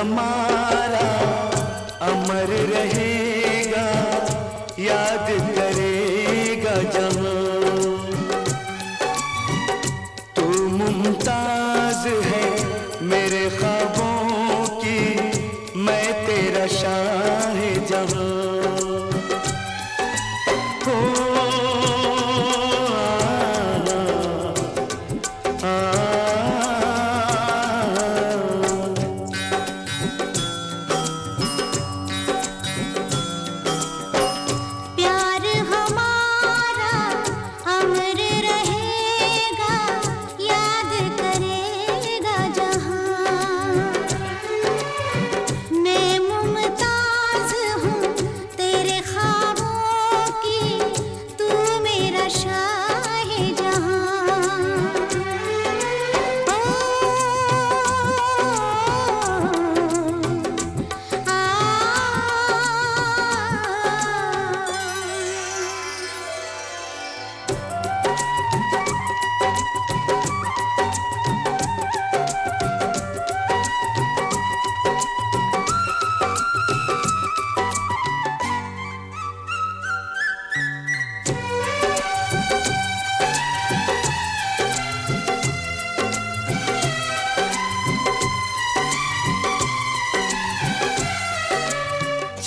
हमारा अमर रहेगा याद करेगा जहाँ। तू मुमताज़ है मेरे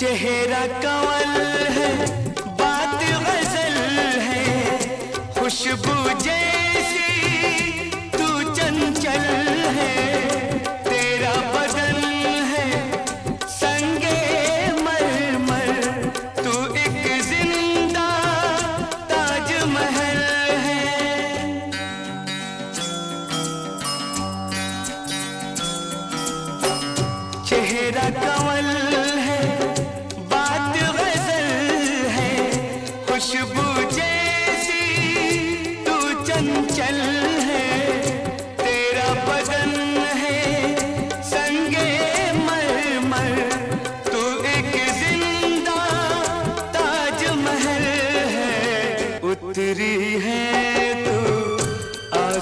चेहरा कमल है, बात गज़ल है। खुशबू जैसी तू चंचल है, तेरा बदन है। संगे मरमर तू एक ज़िंदा ताजमहल है। चेहरा कवल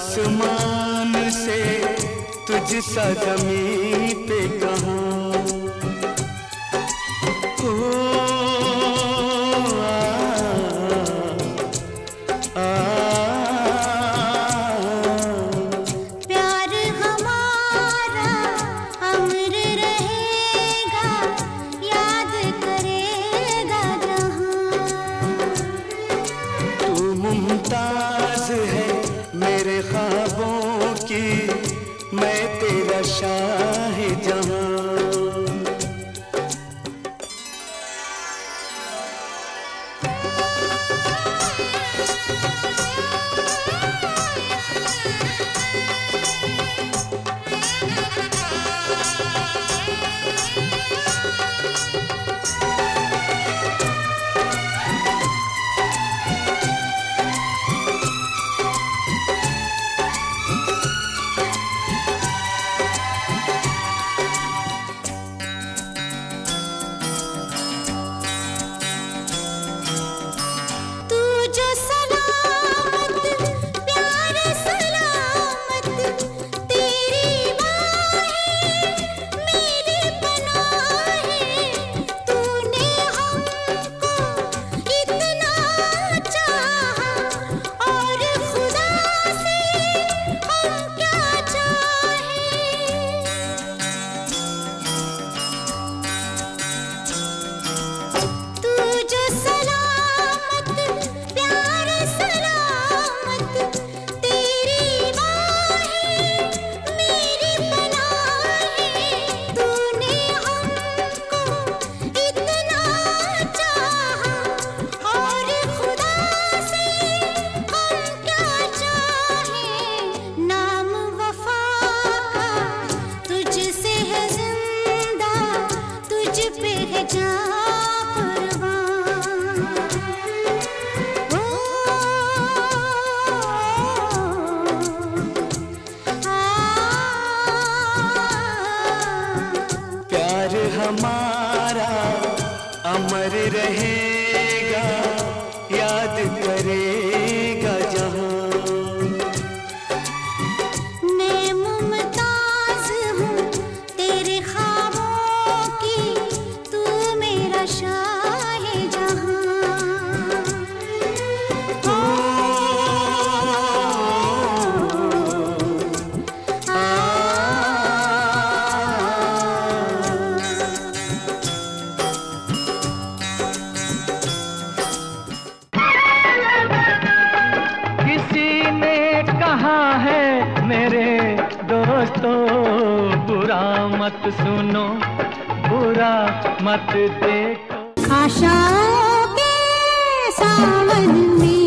आसमान से तुझ सा जमी पे कहा हमारा अमर रहे। मत सुनो बुरा मत देखो। आशा के सावन में